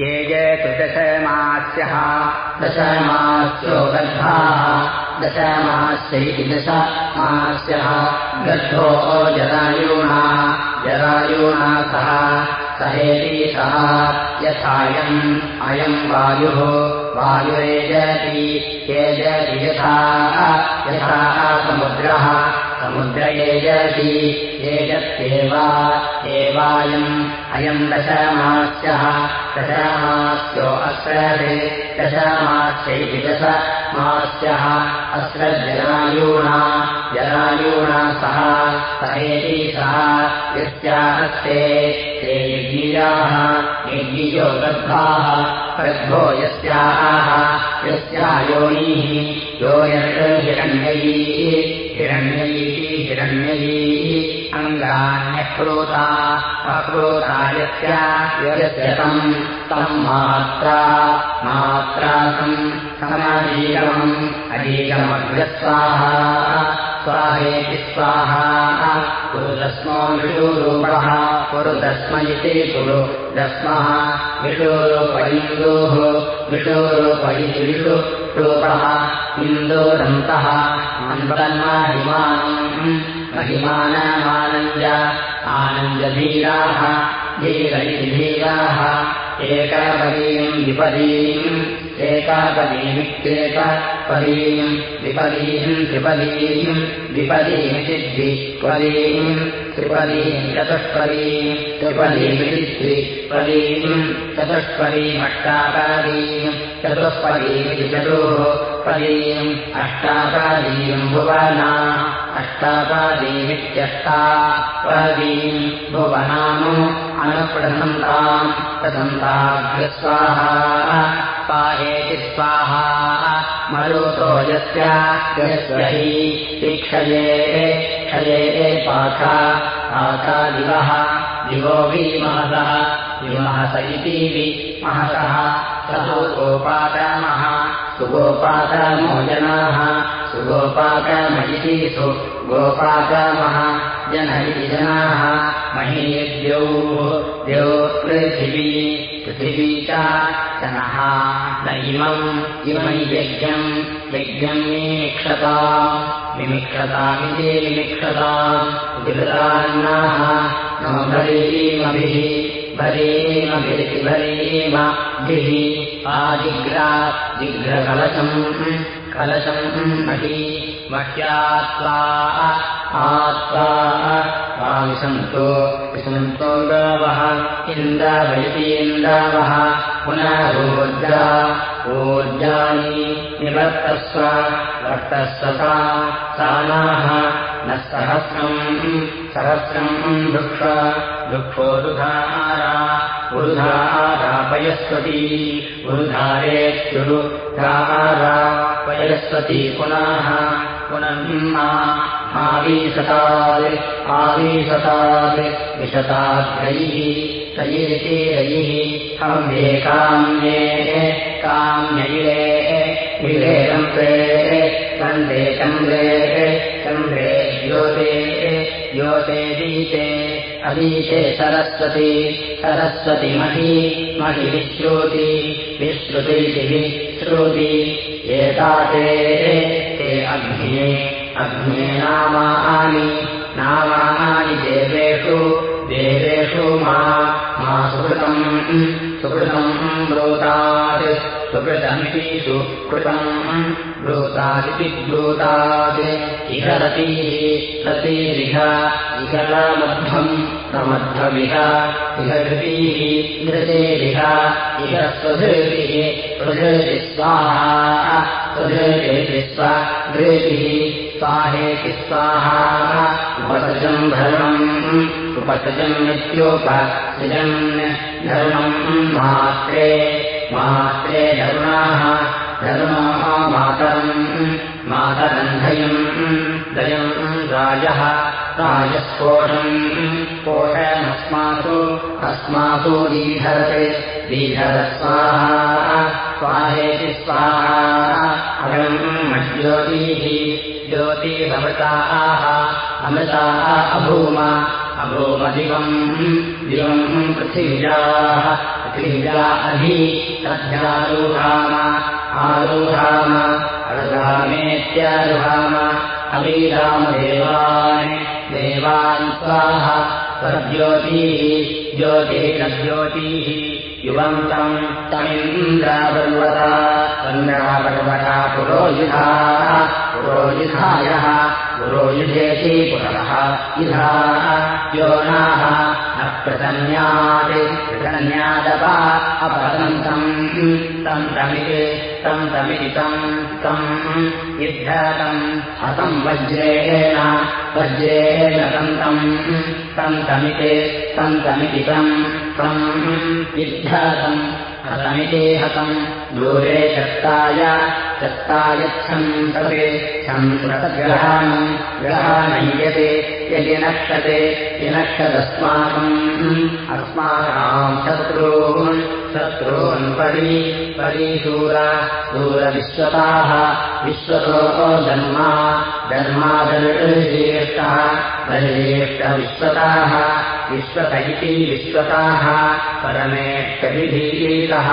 ये जयतु दशमास्यः। दशमास्यो गर्भाः दशमास्यैति दशमास्यः। गर्भो जरायूणा। जरायूणा सह सहेति सः। यथायम् अयम् वायुः। वायुरेजति येजति यथा। यथा समुद्रः समुद्रयेजति एजत्येव एवायम् अयम् दशमास्यः दशमास्यो अस्रते दशमास्यैति दशमास्यः अस्रजरायूणा जरायूणा सह सहेति सः यस्याहस्ते ते यज्ञीयाः गर्भाः गर्भो यस्याः यस्या योनिः योनिरण्यैः हिरण्यैः हिरण्यैः अङ्गान्यक्रोता अक्रोता यजतम् तम् मात्रा मात्रा तम् समजीवम् अजीगमग्रस्वाहा स्वाहेति स्वाहा विषूरूपः पुरुदस्म इति कुरु दस्मः विषूरूपयिन्दोः विषूरूपयि विषुरूपः इन्दोरन्तः अन्तन्माहिमानम् महिमानमानन्द आनन्दधीराः धीर इति धीराः एकापदीम् विपदीम् एकापदीमित्येक पदीम् विपदीम् त्रिपदीम् विपदीमिति द्विपदीम् त्रिपदीम् चतुष्पदीम् त्रिपदीमिति द्विपदीम् चतुष्पदीमष्टापदीम् चतुष्पदीमिति चतुः पदीम् अष्टापादीम् भुवना अष्टापादीमित्यष्टा पदीम् भुवनानु अनुप्रसन्ताम् प्रसन्ताग्रस्वाहा पाहेति स्वाहा मरुतो यस्य यस्य हि क्षये क्षये पाठा पाठा दिवः दिवो इति विमहसः स गोपाकमः सुगोपाकमो जनाः सुगोपाकमयिति सु गोपाकमः जन इति जनाः महीद्यौः द्यौ पृथिवी। पृथिवी च जनः। न इमम् इमै यज्ञम् यज्ञम् विमिक्षता विमिक्षतामिति विमिक्षताम्। विदृतान्नाः नो भरीमभिः भरीमभिरिति भरीमभिः आजिग्रा जिघ्रकलशम् कलशम् मही। मह्यात्वा आत्वा विसन्तो विसन्तो गावः। इन्द्रावैतीन्द्रावः पुनरोर्जा ऊर्जानि निवर्तस्व वर्तस्व सा सानाः न सहस्रम् सहस्रम् वृक्ष वृक्षोरुधारा उरुधारापयस्वती उरुधारेत्युरुधारा पयस्वती पुनः पुनर्मा आवीशतात् आवीशतात् विशताद्रैः तयिरिति रैः हव्ये काम्ये काम्यैरे विरे कम्रे कन्दे चन्द्रे चन्द्रे योते योते दीते अदीते सरस्वती सरस्वती मही महि विश्रुति विश्रुतीति विश्रुति। एताते ते अग्ने अग्ने नामानि नामानि देवेषु देवेषु मा मा सुकृतम् सुकृतम् ब्रूतात् सुकृतमिति सुकृतम् ब्रूतादिति ब्रूतात्। इह रतीः रतिरिह इहमध्वम् समध्वमिह इह धृतीः धृतेरिह इह प्रधृति स्वाहा स्वधृतिरिति स्वधृतिः स्वाहेति स्वाहा उपसजम् धर्मम् उपसजन्नित्योपसृजन् धर्मम् मात्रे मात्रे धर्माः मातरम् मातरन्धयम् दयम् राजः राजस्पोषम् पोषयमस्मासु अस्मासु दीधरते दीधरस्वाहा स्वाहेति स्वाहा अयम् ज्योतिः ज्योतिरमृताः अमृताः अभूम पृथिव्याः। पृथिव्या अधि तद्यारुहाम आरुहाम अरुहामेत्यारुहाम अवीरामदेवान् देवान् स्वाहा। सद्योतीः ज्योतिरज्योतिः युवन्तम् तमिन्द्रापर्वता। चन्द्रापर्वता पुरोयुधाः पुरोयुधेति पुरः युधाः योनाः अप्रतन्यात् प्रतन्यादप अपतन्तम् तम् तमिति तम् तमिति तम् तम् युद्धतम् हतम् वज्रेण वज्रेण तन्तम्। तम् तमिति तम् तम् तम् युद्धतम् हतमिति हतम्। दूरे चत्ताय चत्तायच्छम् तवे छन्द्रतग्रहाणम् ग्रहाणय्यते यदि नक्षते विनक्षदस्माकम् अस्माकाम् शत्रून् शत्रून् परि परीशूरा दूरविश्वताः विश्वतो धर्मा धर्मादर्शेष्टः बलिज्येष्ठविश्वताः विश्वत इति विश्वताः परमेष्टविधीतः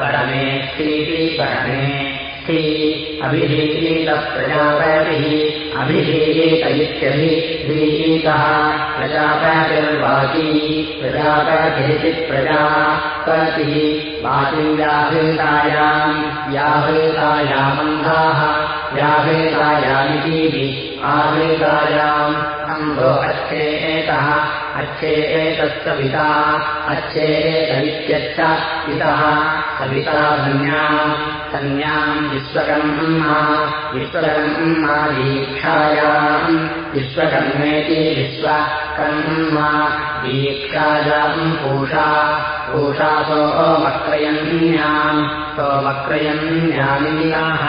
परमेष्टीति परमे अभिधीतप्रजापतिः अभिधीत इत्यभिधीतः प्रजापतिर्वाची प्रजापतिरिति प्रजापतिः वाचिव्याहृतायाम् व्याहृतायामन्धाः व्याहृतायामिति आहृतायाम् अम्भो अच्छेतः अच्छेतस्तविता अच्छेतवित्यच्च पितः धन्याम् सन्याम् विश्वकर्मा विश्वकर्मा दीक्षायाम् विश्वकर्मेति विश्वकर्मा दीक्षायाम् पूषा पूषा सोमक्रयन्याम् सोमक्रयन्यामिनाः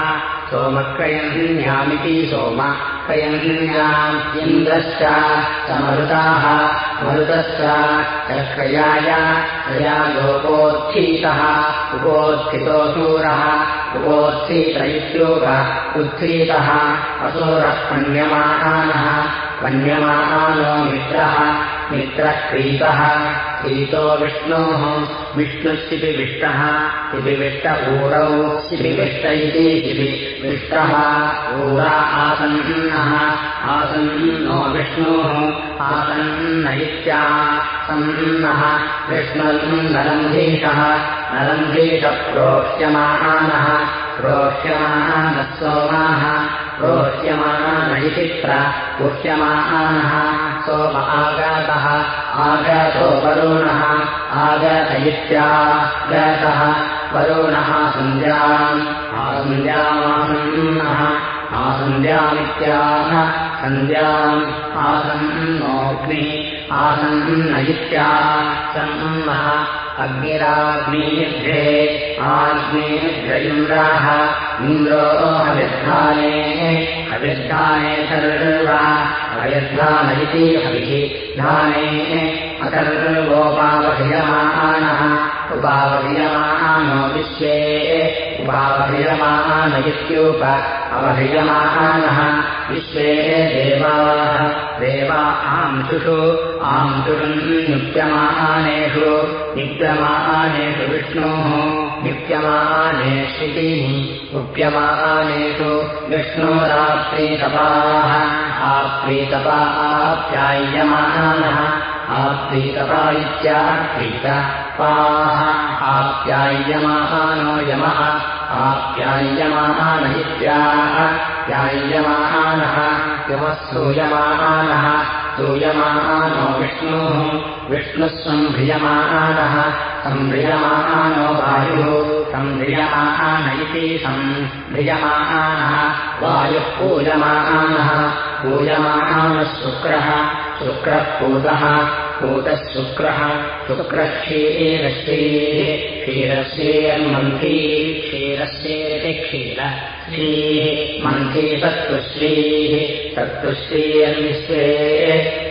सोमक्रयन्यामिति सोमक्रयन्याम् इन्द्रश्च समरुताः मरुतश्च चक्रयाय क्रयायोपोत्थीतः उपोत्थितो सूरः उपोत्थीत इत्योग उत्थीतः असुरः पण्यमानः पण्यमानो मित्रः मित्रः क्रीतः क्रीतो विष्णोः विष्णुश्चिपि विष्टः इति विष्ट ऊरौ इति शिपि विष्टः ऊरा आसन्नः आसन्नो विष्णोः आसन्न इत्या सन्नः विष्णुर्नरन्धीषः नरन्धीषः प्रोक्ष्यमानः प्रोक्ष्यमानः सोमाः प्रोक्ष्यमान इति प्रपुह्यमानः सोम आगतः आगतो वरुणः आगत इत्यागतः वरुणः सन्ध्याम् आसन्ध्यामासन्नः आसन्ध्यामित्याह सन्ध्याम् आसन्नोऽग्निः आसन्न इत्यासन्नः अग्निराग्नेभ्ये आग्नेभ्य इन्द्राः इन्द्रो हविर्धाने सर्वा हविर्धान इति हविः धाने अकर्वोपावह्यमानः उपावह्यमानो विश्वे। उपावह्यमान इत्युप अवह्यमानः विश्वे देवाः। देवा आंशुषु आंशुषुम् नित्यमानेषु। नित्यमानेषु विष्णोः। नित्यमानेष्वितिः उप्यमानेषु विष्णोराप्रीतपाः। आप्रीतपा आप्याय्यमानः आप्रीतपा इत्याप्रीतपाः आप्याय्यमानो यमः आप्याय्यमान इत्याह प्याय्यमानः यमः सूयमानः सूयमानो विष्णुः विष्णुः सम्भ्रियमानः सम्भ्रियमानो वायुः सम्भ्रियमान इति सम्भ्रियमानः वायुः पूयमानः पूयमानः शुक्रः शुक्रः पूतः पूतः शुक्रः शुक्रः क्षीरश्रीः क्षीरश्रीर्मन्थी क्षीरश्रीरिति क्षीर श्रीः मन्थी सत्तुश्रीः सत्तुश्रीर्विश्वे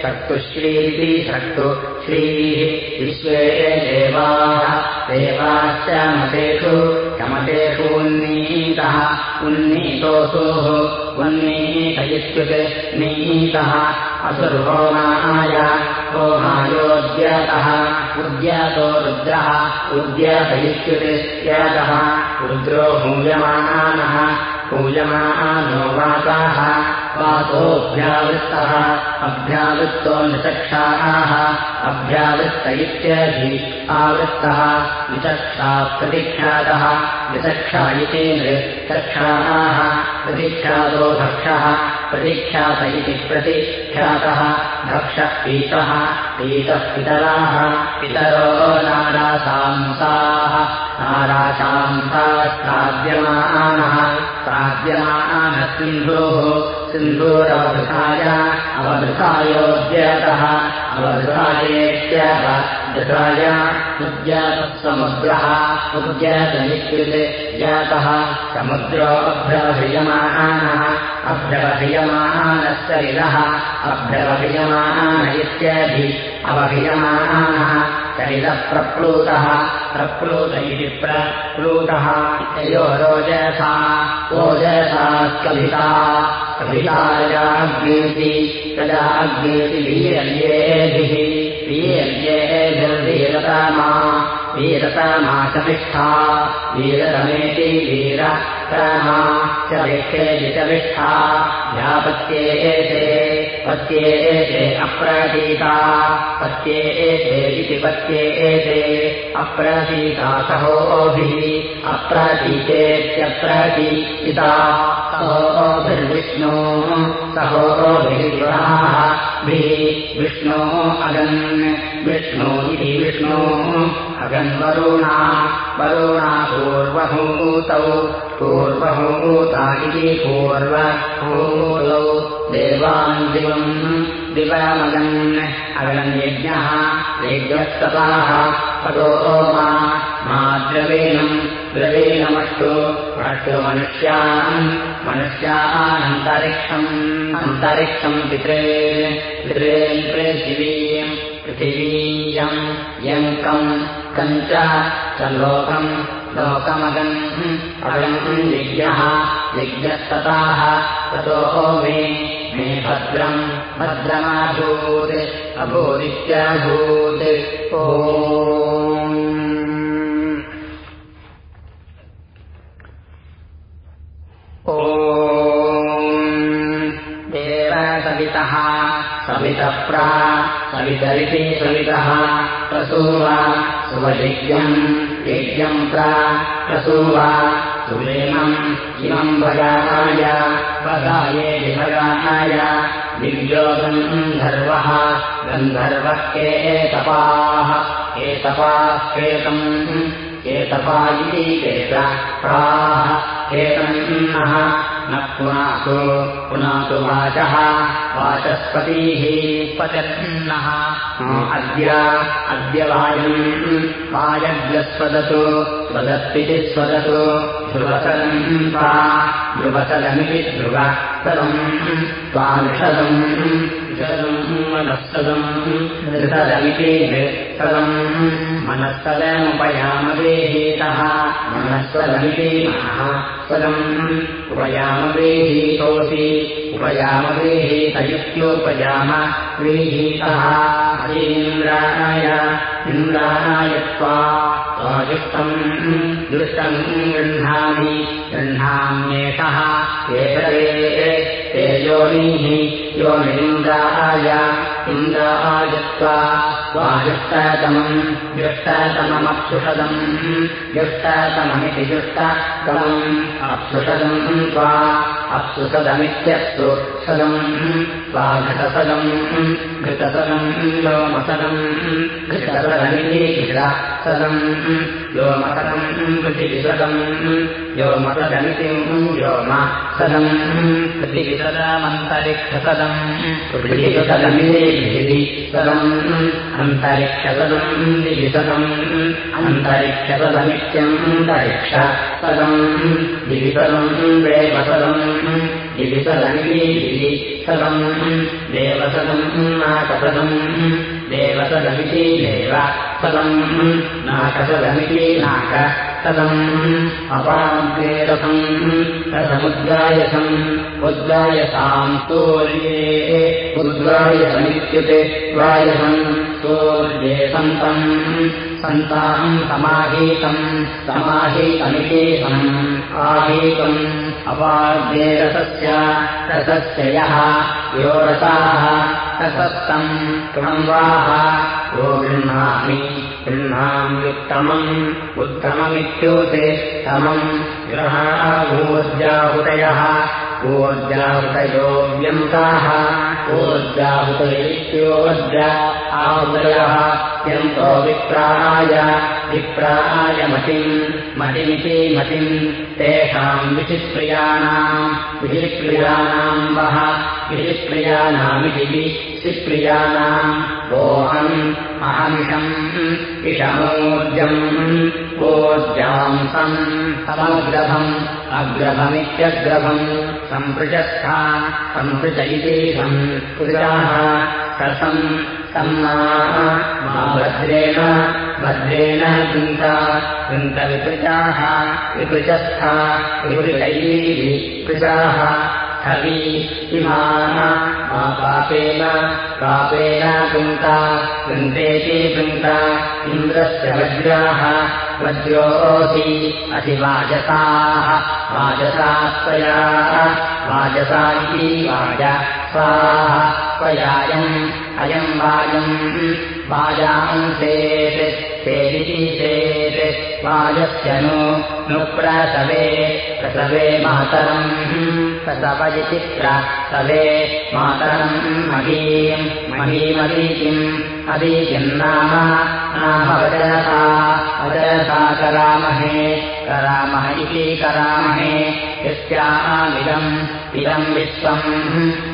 सत्तुश्रीति सत्तु श्रीः विश्वे देवाः देवाश्च मतेषु च क्रमतेषून्नीतः उन्नीतोऽसुः उन्नीत इत्युक्ते नीतः असुर्होमाय होमायोद्यतः उद्यतो रुद्रः उद्यत इत्युक्ते यतः रुद्रो हूयमानः पूयमानो वाताः वातोऽभ्यावृत्तः अभ्यावृत्तो निचक्षाः अभ्यावृत्त इत्यधि आवृत्तः विचक्षा प्रतीक्षातः विचक्षा इति नृचक्षाः प्रतीक्षातो भक्षः प्रतीक्षात इति प्रतिख्यातः भक्षः पीतः पीतः पितराः पितरो नाराशांसाः नाराशांसाः श्राव्यमानः श्राव्यमानः सिन्धोः सिन्धूरवृथाय अवधृथायोद्यतः अवधृथायेत्यः धृताय उद्यातः समुद्रः उद्यतनित्युते जातः समुद्रोऽभ्यवह्रियमानः अभ्यवह्रियमानस्य इदः अभ्यवह्रियमानः इत्यादि अवह्रियमानः शरिदः प्रप्लूतः प्रप्लूत इति प्रप्लूतः तयो रोजसा ओजसा कविता कवितायाग्नेति तदा अग्नेति वीर्येभिः वीर्येभिर्वीरतमा वीरतमा चविष्ठा वीररमेति वीर रमा च च विष्ठा व्यापत्ये एते पत्ये एते अप्रतीता। पत्ये एते इति पत्ये एते अप्रतीता सहोभिः। अप्रतीतेत्यप्रतीता सहोभिर्विष्णो विष्णो अगन् विष्णो इति विष्णो अगन्वरुणा वरुणा पूर्वभूतौ। पूर्वभूता इति पूर्वभूतौ। देवान् दिवम् दिवमगन्। अगन्यज्ञः यज्ञस्तताः पदो मा मा द्रवीणम्। द्रवीणमष्टु अष्टु मनुष्यान् मनुष्यानन्तरिक्षम् अन्तरिक्षम् पित्रे पित्रे पृथिवीम् पृथिवीयम् यङ्कम् कञ्च च लोकम् लोकमगन् अगम् यज्ञः यज्ञस्तताः ततो मे मे भद्रम् भद्रमाभूत् अभूदित्याभूत्। ओ देव सवितः सवितप्रा सवितरिति सवितः प्रसूव सुवयज्ञम् यज्ञम् प्रा प्रसूव सुवेमम् इमम् भगाय वदाये विभगाय दिव्यो गन्धर्वः गन्धर्वः केतपाः केतपाः केतम् केतपा इति केत प्राः केतन्नः न पुनातु पुनातु वाचः वाचस्पतीः। पचन्नः अद्य अद्य वायुम् वायव्यस्वदतु स्वदत्विति स्वदतु ध्रुवसलम् त्वा ध्रुवसलमिति ध्रुवसलम् त्वानुषदम् षदम् मनःसदम्। नृसदमिति नृसदम् मनःसदमुपयामदेहीतः मनःसदमिति मनः सदम् उपयामवेहीतोऽसि उपयामवेहीत इत्योपयाम वेहीतः अतीन्द्राय इन्द्राय त्वा। त्वायुष्टम् दुष्टम् गृह्णामि। गृह्णाम्येषः। एतरे ते योनिः योनिन्द्राय इन्द्राय त्वा त्वायुष्टतमम् जुष्टतममप्सुषदम् जुष्टतममिति जुष्टतमम् अप्सुषदम् त्वा। अप्सुसदमित्यप्सु सदम् त्वा घटसदम् घृतसदम् लोमसदम् घृतसदमिति घृतसदम् योमसदम् पृथिविसदम् योमसदमिति योम सदम् पृथिविसदमिति पृथिविसदम् अन्तरिक्षसदम् दिविसदम् अन्तरिक्षसदमित्यन्तरिक्षसदम् दिविसदम् देवसदम् दिविसदमिति दिविसदम् देवसदम् नाकसदम् देवसदमिति देवसदम् नाकसदमिति नाक रथम् रथमुद्गायसम् उद्गायसाम् स्तोर्ये उद्गायसमित्युते द्वायसम् स्तोर्ये सन्तम् सन्ताम् समाहीतम् समाहीतमिकेशम् आहीतम् अपाद्ये रथस्य रथस्य यः यो रथाः रथस्तम् क्रम्वाः यो गृह्णामि गृह्णाम्युत्तमम् उत्तममित्युते तमम् ऊर्जाहुतयो व्यन्ताः ऊर्जाहुतयित्योर्जा आहुतयः यन्तो विप्राय विप्राय मतिम् मतिमिति मतिम् तेषाम् विशिप्रियाणाम् विशिप्रियाणाम् वः विशिप्रियाणामिति विशिप्रियाणाम् वोऽहम् अहमिषम् इषमोर्जम् ओर्जांसम् समग्रभम् अग्रभमित्यग्रभम् सम्पृचस्था सम्पृच इति सम्पृजाः कथम् सम्मा। भद्रेण भद्रेण वृन्ता वृन्तविपृचाः विपृचस्था विपृचैः पृचाः स्थवी इमाः मा पापेन पापेन वृन्ता वृन्तेति वृन्ता इन्द्रस्य वज्राः वज्रोऽसि अधिवाजसाः वाजसास्त्वया वाजसा इति वाज स्वाः त्वयायम् अयम् वाजम्। वाजांसेत् सेदिति चेत्। वाजस्य नु नु प्रसवे। प्रसवे मातरम्। प्रसव इति प्रसवे मातरम् महीम्। महीमदीतिम् अदीतिम् नाम। नाम वजसा वजसा करामहे करामः इति करामहे यस्यामिदम् इदम् विश्वम्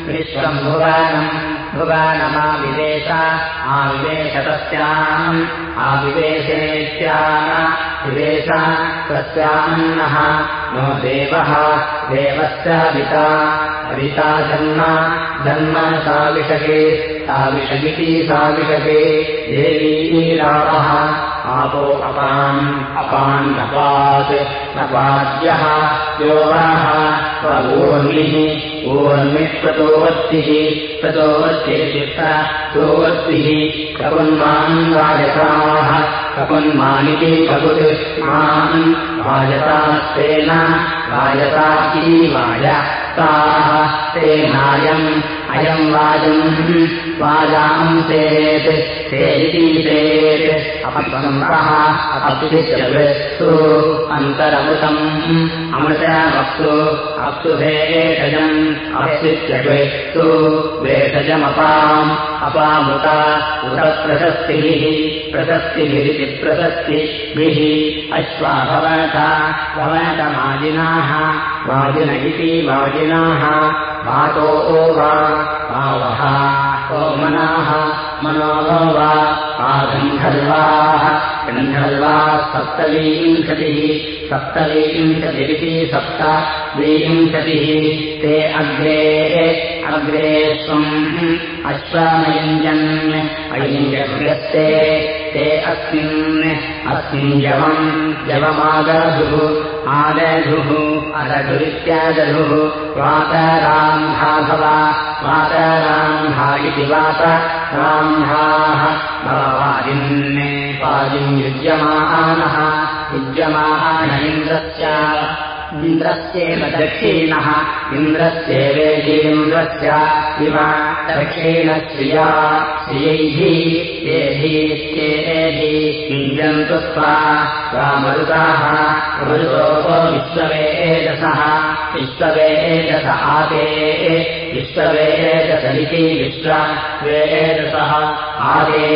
विश्वम् भुवनम् भुवनमाविवेश आविवेश तस्याम् आविवेशेत्या विवेश तस्यान्नः नो देवः देवस्य विता विता जन्म जन्म साविषके साविषगिति साविषके देवी रामः आपो अपाम् अपान्नपात् नपाद्यः योगः ऊर्मिः ऊर्मिः प्रतोवर्तिः प्रतोवर्तिर्चित्तोवर्तिः कपुन्मान् राजसाः कपुन्मानिति कपुत् मान् वाजतास्तेन वाजता इति वाजताः तेनायम् अयम् वाजम् वाजांसेत् सेदिति अपतिष्यस्तु अन्तरमृतम् अमृतमप्सु अप्सु भेषजम् अपसित्यस्तु भेषजमपाम् अपामृता उतप्रशस्तिभिः प्रशस्तिभिरिति प्रशस्तिभिः अश्वा भवत भवतमाजिनाः वाजिन इति वाजिनाः वातो वा मनो वा आगन्धर्वाः गन्धर्वाः सप्तविंशतिः सप्तविंशतिरिति सप्तविंशतिः ते अग्रे अग्रे स्वम् अश्वामयुञ्जन् अयुञ्जभ्यस्ते ते अस्मिन् अस्मिन् जवम् जवमागधुः आदधुः अदधुरित्यादधुः वातराम्भा भव वातराम्भा इति वात राम्भाः भववादिन्ने पादिम् युज्यमानः युज्यमान इन्द्रस्य इन्द्रस्येव दक्षिणः इन्द्रस्येवेन्द्रस्य इव। दक्षिणश्रिया श्रियैः येभित्येभिः युञ्जन्तु स्वा स्वामरुताः मरुतोः विश्ववेदसः विश्ववेदस आते विश्ववेदसमिति विश्ववेदसः आदे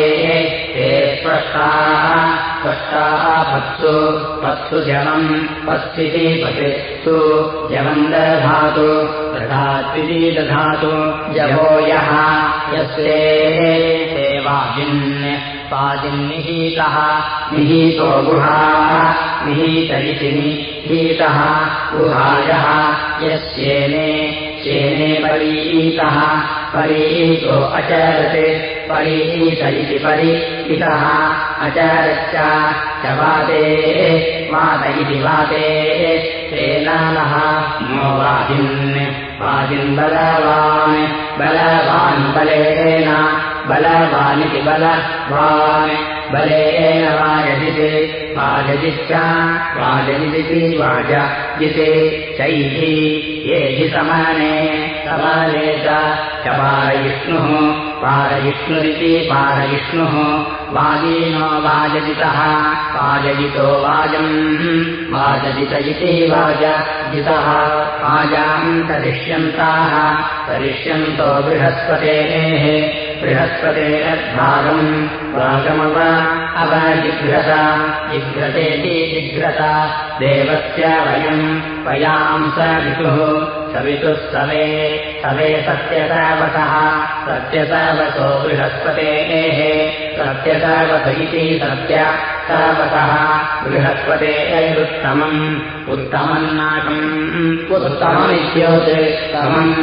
ते स्पष्टाः। स्पष्टाः पत्सु पत्सु जवम् पत्सिति पतित्सु जवम् दधातु दधात्विति दधातु जवो यः यस्ते वाजिन् पादिम् निहीतः निहीतो गुहाः निहीत इति निहीतः गुहायः यस्येने शेने परीतः परीतो अचरत् परीत इति परीतः अचरच्च च वाते वात इति वाते तेनानः नो वाजिन् वाजिन् बलवान् बलवान् बलेन बलवानिति बलवान् बलेन वाजजिते वाजजिश्च वाजजिति वाजजिते चैः ये समाने समाने च पारयिष्णुः पारयिष्णुरिति पारयिष्णुः। वाजीनो वाजजितः। वाजजितो वाजम्। वाजजित इति वाजजितः। वाजाम् करिष्यन्ताः करिष्यन्तो बृहस्पतेः। बृहस्पतेरद्भागम्। भागमव अवजिघ्रता जिघ्रतेति जिघ्रता। देवस्य वयम्। वयाम् स वितुः सवितुः सवे सवे सत्यसावसः सत्यसावसो बृहस्पतेः। सत्यसावस इति सत्य सावसः बृहस्पतेरुत्तमम् उत्तमम् नाकम् उत्तममित्योत्तमम्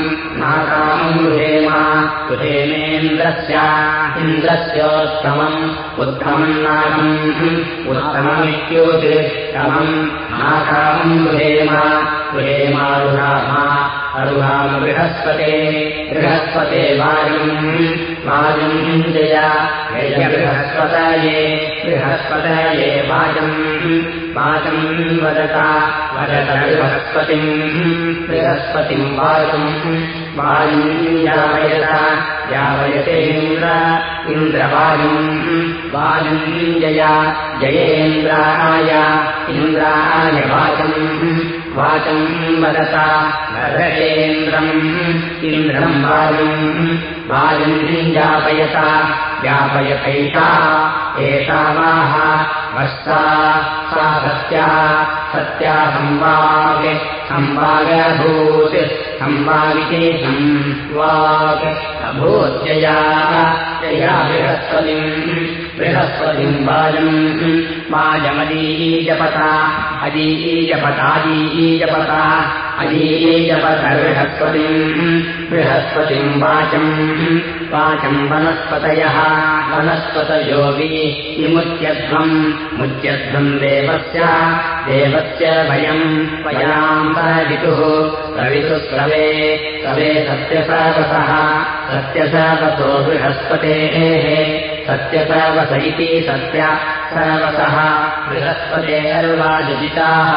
नाकामम् गृहेम गृहेमेन्द्रस्य इन्द्रस्योत्तमम् उत्तमम् नाकम् उत्तममित्योत्तमम् नाकामम् गृहेम गृहेमारुहाम अरुहाम बृहस्पते बृहस्पते वायुम्। वायुम् जय बृहस्पतये बृहस्पतये वाचम् वाचम् वदता वदत बृहस्पतिम्। बृहस्पतिम् वायुम् वायुम् यावयत इन्द्र इन्द्रवायुम्। वायुम् जय जयेन्द्राय इन्द्राय वाचम् वाचम् वदता वदतेन्द्रम् इन्द्रम् वायुम् वायुम् यापयता व्यापयतैषा एषा वाः वस्ता सा सत्या सत्या संवाग् संवागभूत् संवागिते संवाग् अभूत्यया जया बृहस्पतिम् बृहस्पतिम् वाजम् वाजमदीजपता अदीजपतादीजपता अदीजपत बृहस्पतिम् वाचम् वाचम् वनस्पतयः। वनस्पतयो विमुच्यध्वम् मुच्यध्वम् देवस्य देवस्य वयम् वयाम् परवितुः प्रवितुः स्रवे सवे सत्यसावसः सत्यसावसो बृहस्पतेः सत्यसावस इति सत्य सर्वसः। बृहस्पतेर्वाजजिताः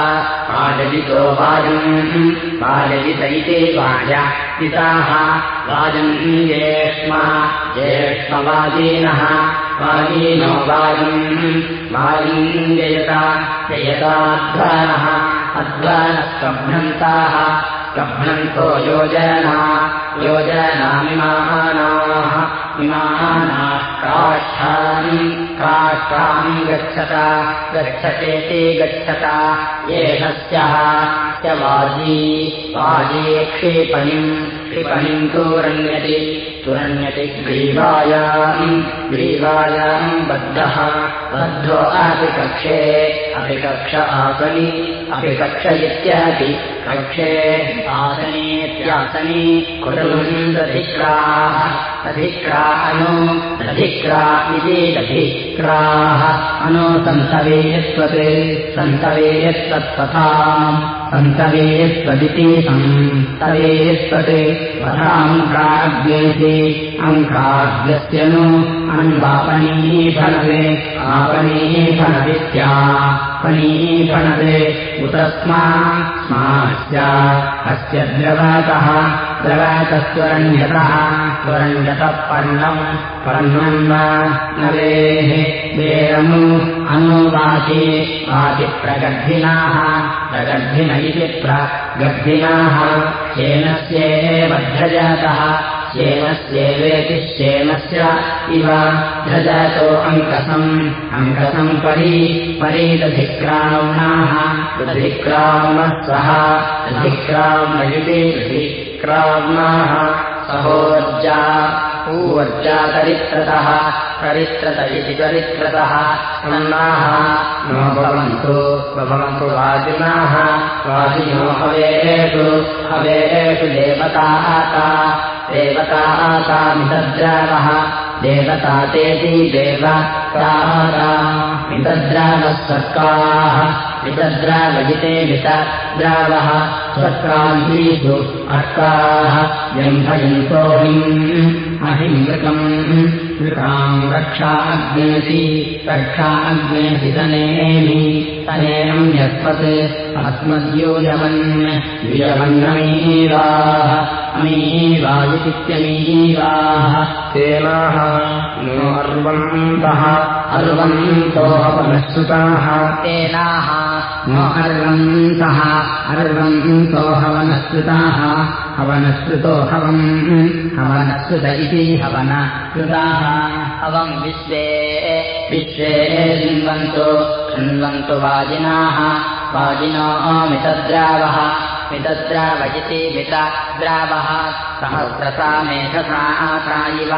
वाजजितो वाजम् वाजजित इति वाजजिताः। वाजम् ज्येष्मा ज्येष्मवादीनः वादीनो वाजम् वाजिम् जयता अध्वानः कभ्नन्ताः कभ्नन्तो योजना योजनामिमानाः इमानाः काष्ठानि काष्ठाम् गच्छता गच्छतेति गच्छता येषस्यः। च वाजी वाजी क्षिपणिम् क्षिपणिम् तुरण्यति तुरण्यति ग्रीवायाम् ग्रीवायाम् बद्धः। बद्धो अपि कक्षे अपि कक्ष आसनि अपि कक्ष इत्यादि। कक्षे आसनेत्यासनि कुटुम्बधिक्राः अधिक्रा अनु दधिक्रा इति दधिक्राः अनु सन्तवेयस्वत् सन्तवेयस्वत्पथाम् सन्तवेयस्वदिति सन्तवेयस्वत् पथाङ्काग्येति अङ्काग्यस्य नु आपनीफलविद्या पनीफलवे उत स्मा स्मास्य अस्य द्रवतः द्रवतस्वरण्यतः स्वरण्यतः पर्णम् पर्णम् नवेः वेरमु अनुवाति वाति प्रगर्भिनाः प्रगर्भिन इति प्रगर्भिनाः शेनस्येव ध्रजातः श्येनस्येवेति श्येनस्य इव ध्रजातो अङ्कसम्। अङ्कसम् परी परीदधिक्राम्णाः। दधिक्राम्णः सः। दधिक्राम्णयुति दधिक्राम्णाः। सहोर्जा। ऊर्जा तरित्रतः तरित्रत इति चरित्रतः अन्नाः नो भवन्तु। भवन्तु वाजिनाः। वाजिनो हवेषु हवेषु देवताता देवताता मितद्रावः देवता तेति देवताता मितद्रावः सर्काः वितद्रावजिते वितद्रावः सर्कान्तीषु अर्काः व्यम्भयन्तोहिम् अहिमृतम् मृताम् रक्षाग्नेसि रक्षाग्नेसि तनेमि। तनेनम् यस्मत् अस्मद्योजमन् युजमन्नमीवाः अमीवायुतित्यमीवाः तेनाः नो अर्वन्तः। अर्वन्तोहवनश्रुताः तेनाः नो अर्वन्तः। अर्वन्तो हवनश्रुताः। हवनश्रुतो हवम्। हवनश्रुत इति हवनश्रुताः। हवम् विश्वे। विश्वे शृण्वन्तु। शृण्वन्तु वाजिनाः। वाजिनो मितद्रावः मितद्रावयिति मितद्रावः सहस्रता मेधसा आसा इव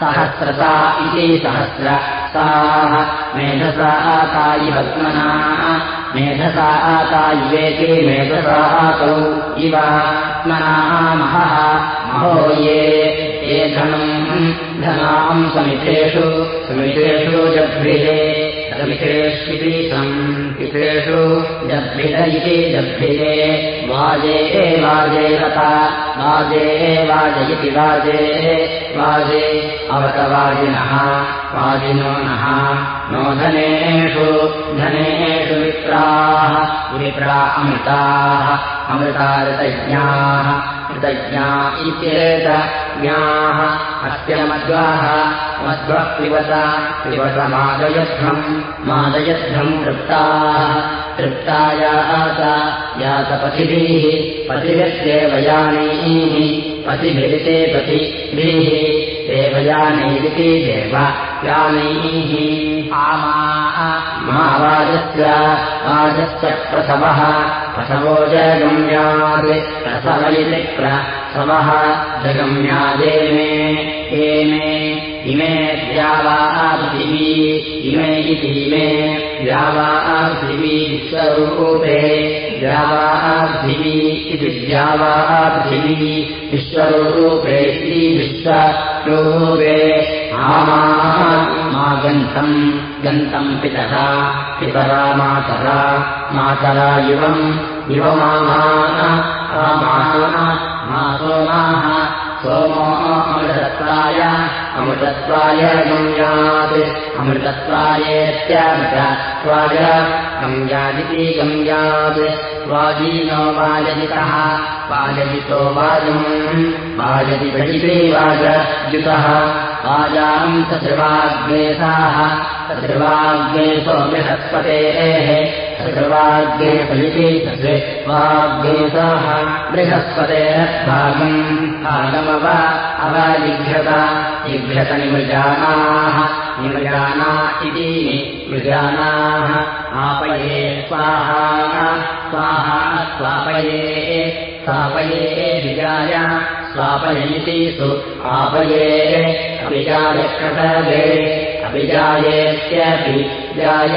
सहस्रता इति सहस्रताः मेधसा आता इवत्मना मेधसा आता इवेति मेधसा आतौ इव। आत्मना महः। महो ये। ये धनम् धनाम् समितेषु। समितेषु जभ्रिले समितेष्विति संहितेषु जभ्रिल इति जभ्रिले वाजे वाजे तथा वाजे वाजयति वाजे। वाजे अवतवाजिनः वाजिनो नः। नो धनेषु धनेषु विप्राः विप्रा अमृताः अमृता ऋतज्ञाः ऋतज्ञा इत्येतज्ञाः अस्य मध्वाः मध्वः पिबत पिबत मादयध्वम् तृप्ताः तृप्तायात यातपथिभिः पथिभिर्देवयानीः पथिभिरिते पथिभिः देवयानैरिति देव यानैः। आमा। मा वाजस्य वाजस्य प्रसवः प्रसवो जगम्यात् प्रसव इति प्रसवः जगम्यादे मे हे मे इमे द्यावा पृथिवी इमे इति इमे द्यावा पृथिवी विश्वरूपे पृथिवी इति पृथिवी विश्वरूपे इति विश्वरूपे आमा मा गन्तम् गन्तम् पितरा पितरा मातरा मातरा युवम् युवमामा मा सोमो अमृतत्वाय अमृतत्वाय गम्यात् अमृतत्वायेत्यामृतत्वाय गम्यादिति गम्यात् वाजीनो वाजजितः वाजजितो वाजम् वाजजितजिते वाजयुतः वाजाम् सदृवाग्नेसाः सदृवाग्नेसो बृहस्पतेः सदृवाग्ने फलिते सदृवाग्नेसाः बृहस्पतेरभागम् भागमव अवजिघ्रत जिघ्रत निमृजानाः निमृजाना इति मृजानाः आपये स्वाहा स्वाहा स्वापये स्वापये विजाय स्वापयन्ति सु आपये। अभिजाय कृतवे अभिजायेत्यपि जाय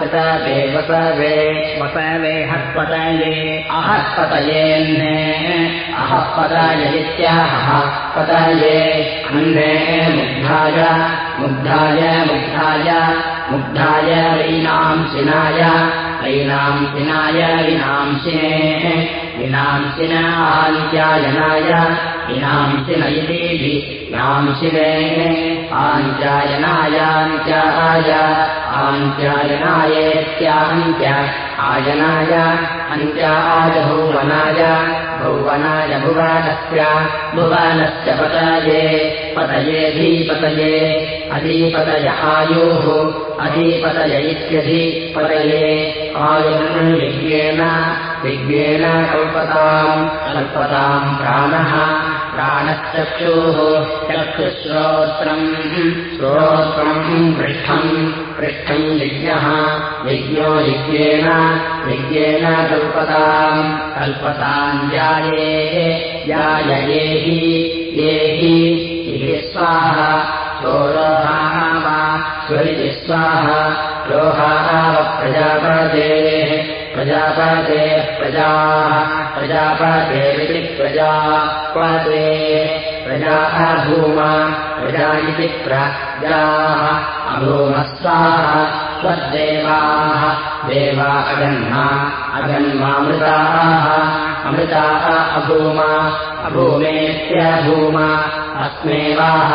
कृतवे वसवे। वसवे हत्पतये। अहत्पतयेऽह्ने अहःपतय इत्याहः पतये अन्ने मुग्धाय मुग्धाय मुग्धाय मुग्धाय वैनांसिनाय वैनांसिनाय विनांसिने विनांसिनान्त्यायनाय विनांसिन इति विनांसिने आन्त्यायनायान्त्याय आन्त्यायनायेत्यान्त्य आयनाय अन्त्याय भुवनाय भुवनस्य भुवनस्य पतये पतयेऽधीपतये अधिपतय आयुः अधिपतय इत्यधिपतये आयुर् यज्ञेन यज्ञेन कल्पताम् कल्पताम् प्राणः प्राणश्चक्षुः चक्षुश्रोत्रम्। श्रोत्रम् पृष्ठम्। पृष्ठम् यज्ञः यज्ञो यज्ञेन यज्ञेन कल्पताम्। कल्पताम् जाये। जाययेहि ये हि। इति स्वाहा। वा। स्वरिति स्वाहा। प्रजापतेः प्रजापतेः प्रजाः प्रजापतेरिति प्रजा पते प्रजाः भूमा प्रजा इति प्रजाः अभूमस्वाः स्वदेवाः देवा अगन्मा अगन्मामृताः अमृताः अभूमा अभूमेत्यभूमा अस्मेवाः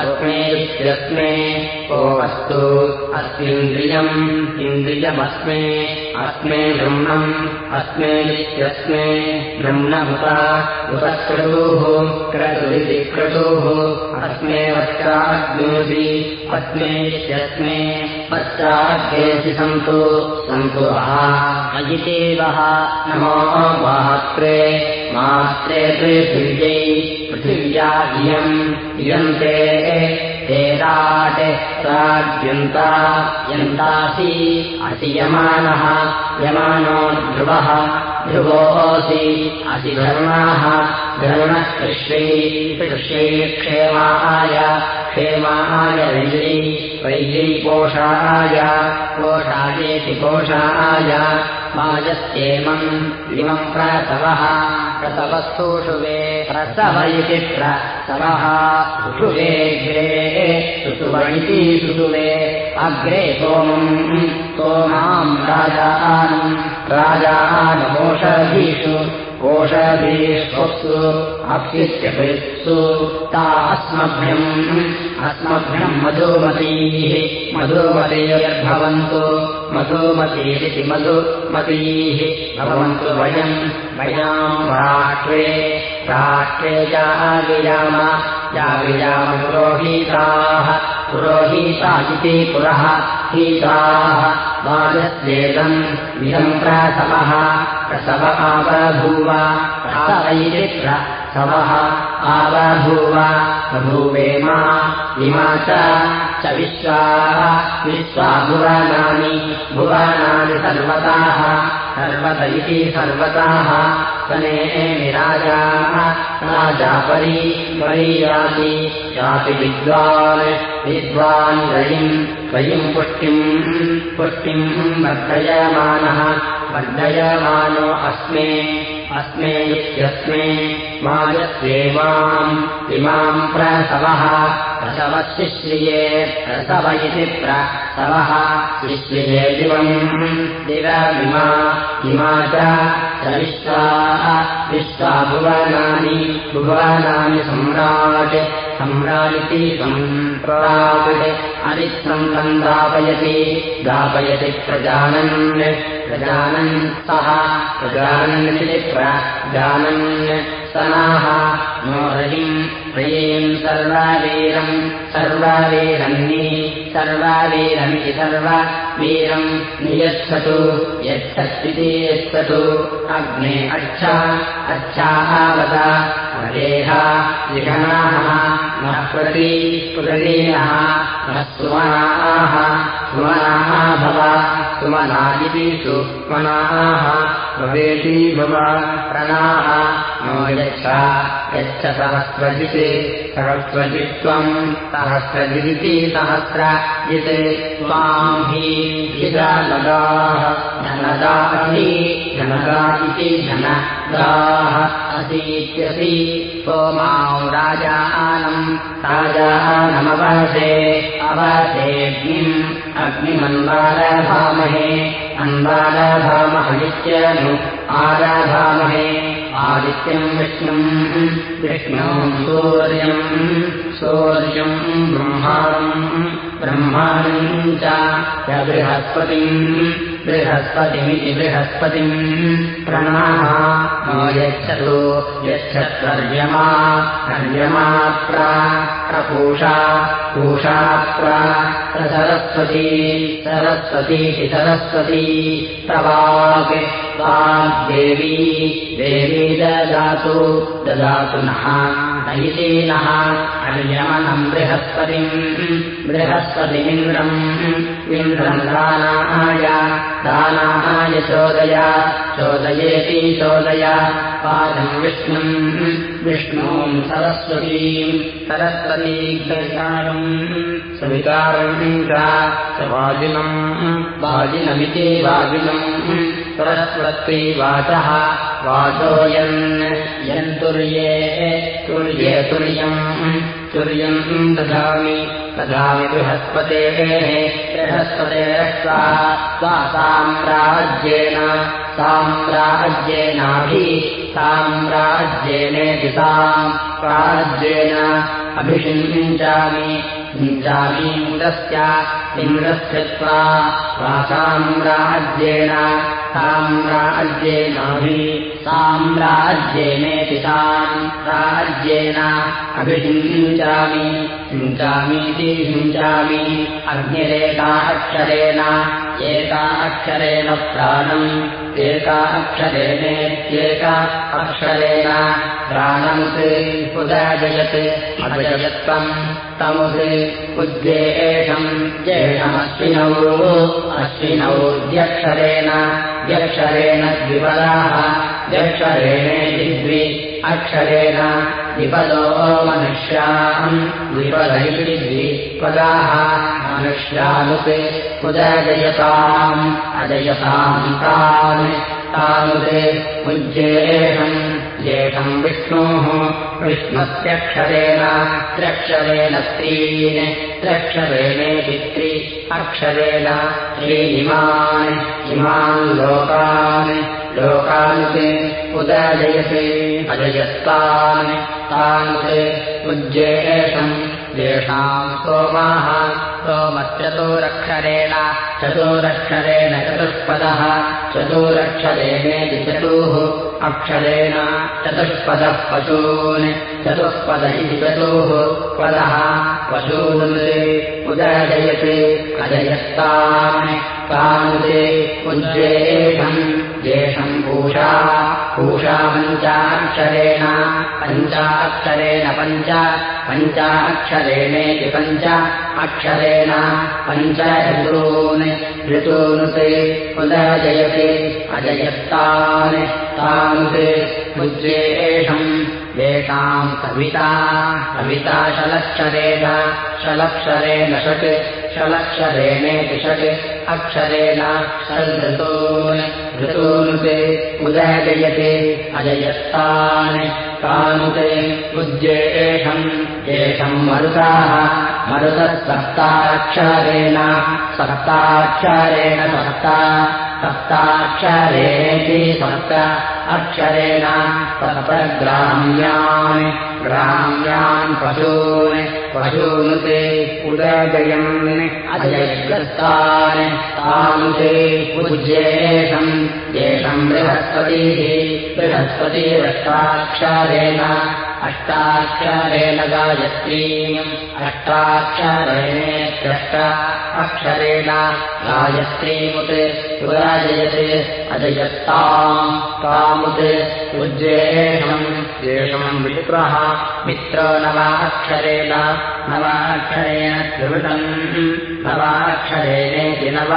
अस्मेत्यस्मे को वस्तु अस्मिन्द्रियम् इन्द्रियमस्मे अस्मे ब्रह्मम् अस्मेत्यस्मे ब्रह्ममुता उपक्रतुः क्रतुरिति क्रतुः अस्मे वच्चाग्नोति अस्मेत्यस्मे पश्चाग्नेति सन्तु सन्तु अजितेवः। नमो मात्रे मात्रे पृथिव्यै पृथिव्या इयम् इयन्ते तेराट् प्राग्यन्ता यन्तासि असि यमानः यमानो ध्रुवः ध्रुवोऽसि कृष्यै कृष्यै क्षेमाय क्षेमाय वैयै पोषाय पोषायेति पोषाय मायस्येमम् इमम् प्रसवः प्रसवस्तुषुवे प्रसव इति प्रसवः सुषुवेग्रे सुषुव इति सुषुवे अग्रे सोमम् सोमाम् राजानम् राजानमोषधीषु कोषधीष्वप्सु अप्सित्यपित्सु ता अस्मभ्यम् अस्मभ्यम् मधुमतीः मधुमतीर्भवन्तु मधुमतीरिति मधुमतीः भवन्तु वयम् वयम् राष्ट्रे राष्ट्रे जाविराम जाविराम पुरोहिताः पुरोहिता इति पुरः हीताः वाजस्येदम् इदम् प्रसवः प्रसव आवभूव प्रसव प्रसवः आवभूव बभूवेमा इमा च विश्वाः विश्वा भुवनानि भुवनानि सर्वताः सर्वत इति सर्वताः। सने राजाः राजापरी परी याति याति विद्वान् विद्वान् रयिम् रयिम् पुष्टिम् पुष्टिम् वर्धयमानः वर्धयमानो अस्मे अस्मे इत्यस्मे मायस्येमाम् इमाम् प्रसवः प्रसवशिश्रिये प्रसव इति प्रसवः शिश्रिये दिवम् दिवमिमा इमा च विश्वाः विश्वा भुवनानि भुवनानि सम्राट् सम्राटिति सम्राट् अरित्सम् तम् दापयति दापयति प्रजानन् प्रजानन् सः प्रजानन्निति प्रजानन् सनाः नो रयिम् रयीम् सर्ववीरम् सर्ववीरन्नि सर्ववीरमिति सर्ववीरम् नियच्छतु यच्छत्विति यच्छतु। अग्ने अच्छा अच्छावत वदेह जिघनाः नः प्रति प्रदीनः नः सुमनाः सुमनाः भव सुमनाः भवेति भव प्रणाः नो यच्छ यच्छ सहस्रजित् सहस्रजित्वम् सहस्रजिदिति सहस्रजित् त्वाम् हि जनदाः धनदा हि जनदा इति धनदाः असीत्यसि सोमाम् राजानम् राजानमवसे अवसेऽग्निम् अग्निमन्वारभामहे अन्वारभामहनित्यनु आराधामहे आदित्यम् विष्णुम् विष्णुम् सूर्यम् सूर्यम् ब्रह्माणम् ब्रह्माणम् च बृहस्पतिम् बृहस्पतिमिति बृहस्पतिम् प्रणाः नो यच्छतु यच्छत्वर्यमा हर्यमा प्रपूषा पूषा प्रसरस्वती सरस्वतीति सरस्वती प्रवाक् वाग्देवी देवी ददातु ददातु नः नैतीनः अर्यमनम् बृहस्पतिम्। बृहस्पतिमिन्द्रम् इन्द्रम्। दानाय। दानाय चोदय। चोदयेति चोदय। पादम् विष्णुम्। विष्णुम् सरस्वतीम्। सरस्वतीम् सविकारम् च वाजिनम् वाजिनमिति वाजिनम् सरस्वती वाचः वाचोयन् यन्तुर्ये तुर्ये तुर्यम् तुर्यम् दधामि। दधामि बृहस्पतेः। बृहस्पतेरस्वा सा साम्राज्येन। साम्राज्येनाभि। साम्राज्येनेति साम् राज्येन अभिषिञ्चामि। इन्द्रस्य। इन्द्रस्य त्वा साम्राज्येन साम्राज्येनाभि साम्राज्येनेति साम् राज्येन अभिषिञ्चामि हिञ्चामीति हिञ्चामि अग्निरेका अक्षरेण एका अक्षरेण प्राणम् एका अक्षरेणेत्येका अक्षरेण। प्राणमुत् उदाजयत् अजयत्वम् तमुत् उद्येषम् जेषमश्विनौ अश्विनौ द्यक्षरेण द्विपदाः द्यक्षरेणेति द्वि अक्षरेण द्विपदो मनुष्याम् द्विपदैति द्विपदाः मनुष्यानुत् उदजयताम् अजयताम् तान् तानुत् उज्जेषम् ज्येषम् विष्णोः। विष्णुत्यक्षरेण त्र्यक्षरेण त्रीन् त्र्यक्षरेणेति त्रि अक्षरेण त्रीनिमान् इमान् लोकान्। लोकानुत् उदजयते अजयस्तान् तानुत् उज्जेषम् येषाम् सोमाः सोमश्चतुरक्षरेण चतुरक्षरेण चतुष्पदः चतुरक्षरेणेति चतुः अक्षरेण चतुष्पदः पशून् चतुष्पद इति चतुः पदः पशून् उदजयते अजयस्तान् तानुते उज्जेषम् येषम् पूषा पूषा पञ्चाक्षरेण पञ्चाक्षरेण पञ्च पञ्चाक्षरेणेति पञ्च अक्षरेण पञ्च ऋतून् ऋतूनुते उदजयते अजयत्तान् तानुते उज्जेषम् येषाम् कविता कविता शलक्षरेण शलक्षरेण षट् शलक्षरेणेति षट् अक्षरेण षड्ऋतून् ऋतूनुते उदजयते अजयत्तान् तानुते उज्जेषम् येषम् मरुताः। मरुतः सप्ताक्षरेण सप्ताक्षरेण सप्ता सप्ताक्षरेणेति सप्त अक्षरेण सप्तग्राम्यान् ग्राम्यान् पशून् पशूनुते उदजयन् अजयग्रस्तान् तानुते उज्जेषम् येषम् बृहस्पतिः बृहस्पतिरष्टाक्षरेण अष्टाक्षरेण गायत्रीम् अष्टाक्षरेणेत्यष्ट अक्षरेण गायत्रीमुत् उदाजयते अजयत्ताम् तामुत् उज्जेषम् येषम् मित्रः मित्रो नवाक्षरेण। नवाक्षरेण त्रिवृतम्। नवाक्षरेणेति नव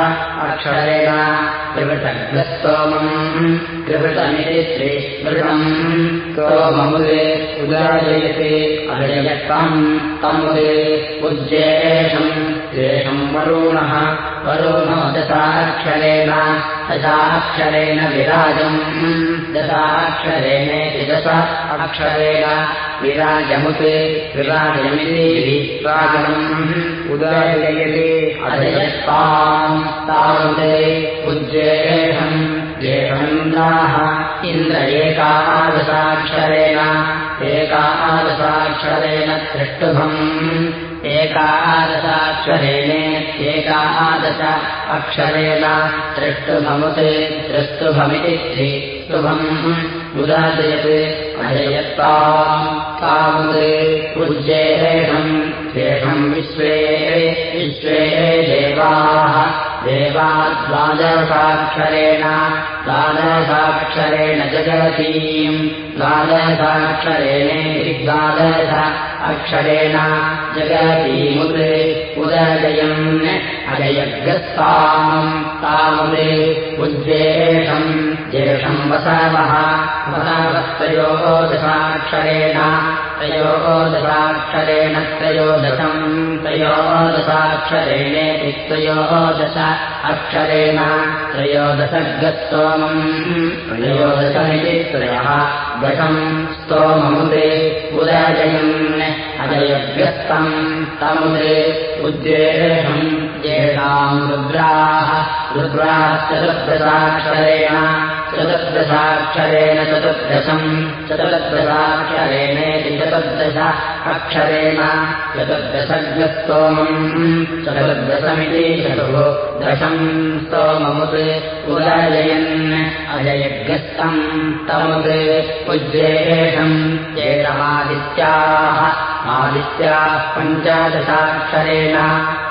अक्षरेण। त्रिवृतग्रस्तोमम्। त्रिवृतमिति त्रिवृतम्। स्तोममुदे उदाजयते। अजयत्तम् तमुदे उज्जेषम् येषम् वरुणः वरुणो दशाक्षरेण दशाक्षरेण विराजम्। दशाक्षरेणेति दश अक्षरेण विराजमुत् विराजमिति विराजम्। उदययते अजयत्ताम् तामुदे उज्जेषम् येषमिन्द्राः इन्द्र एकादशाक्षरेण एकादशाक्षरेण त्रिष्टुभम् एकादशाक्षरेणेत्येकादश अक्षरेण त्रिष्टुभमुत् त्रिस्तुभमिति त्रिस्तुभम् उदाजयत् अजयत्ताम् तामुत् उज्जेषम् शेषम् विश्वे विश्वे देवाः देवा द्वादशाक्षरेण द्वादशाक्षरेण जगतीम् द्वादशाक्षरेणेति द्वादश अक्षरेण जगतीमुद् उदजयन् अजयग्रस्ताम् तामुदे उज्जेषम् जेषम् वसावः वसावस्तयोः दशाक्षरेण त्रयोदशाक्षरेण त्रयोदशम् त्रयोदशाक्षरेणेति त्रयोदश अक्षरेण त्रयोदशगस्तोमम् त्रयोदशमिति त्रयः दशम् स्तोममुदे उदजयन् अजयव्यस्तम् तमुदे उद्येषम् येषाम् रुद्राः रुद्राश्चतुर्दशाक्षरेण चतुर्दशाक्षरेण चतुर्दशम्। चतुर्दशाक्षरेणेति चतुर्दश अक्षरेण। चतुर्दशग्रस्तोमम् चतुर्दशमिति चतुः दशम् स्तोममुत् उदजयन् अजयग्रस्तम् तमुत् उज्जेषम्। चेतमादित्याः आदित्याः पञ्चादशाक्षरेण।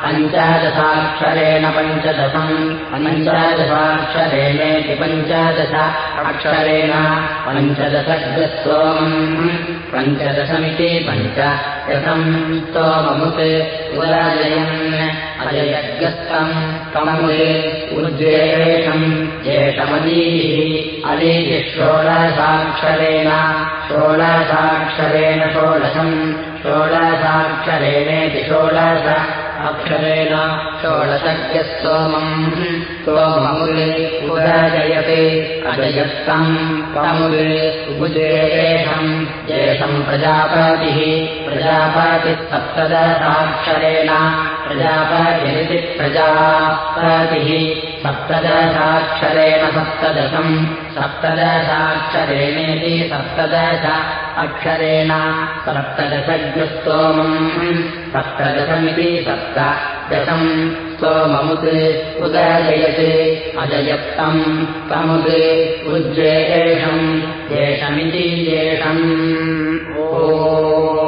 पञ्चादशाक्षरेण पञ्चदशम्। पञ्चादशाक्षरेणेति पञ्चादश अक्षरेण पञ्चदशग्रस्तोमम् पञ्चदशमिति पञ्च दशम् स्तोममुत् उदजयन् अजयग्रस्तम् तमुदे उज्जेषम् जेषमदीः अदीति षोडशाक्षरेण षोडशाक्षरेण षोडशम् षोडशाक्षरेणेति षोडश अक्षरेण षोडशज्ञस्तोमम् स्तोममुदे उदजयते अजयस्तम् तमुदे उजेषम् जेषम् प्रजापतिः। प्रजापतिः सप्तदशाक्षरेण। प्रजापतिरिति प्रजापतिः। सप्तदशाक्षरेण सप्तदशम्। सप्तदशाक्षरेणेति सप्तदश अक्षरेण सप्तदशग्रस्तोमम् सप्तदशमिति सप्तदशम् स्तोममुत् उदजयते अजयत्तम् तमुत् उज्जेषम् एषमिति येषम् ओ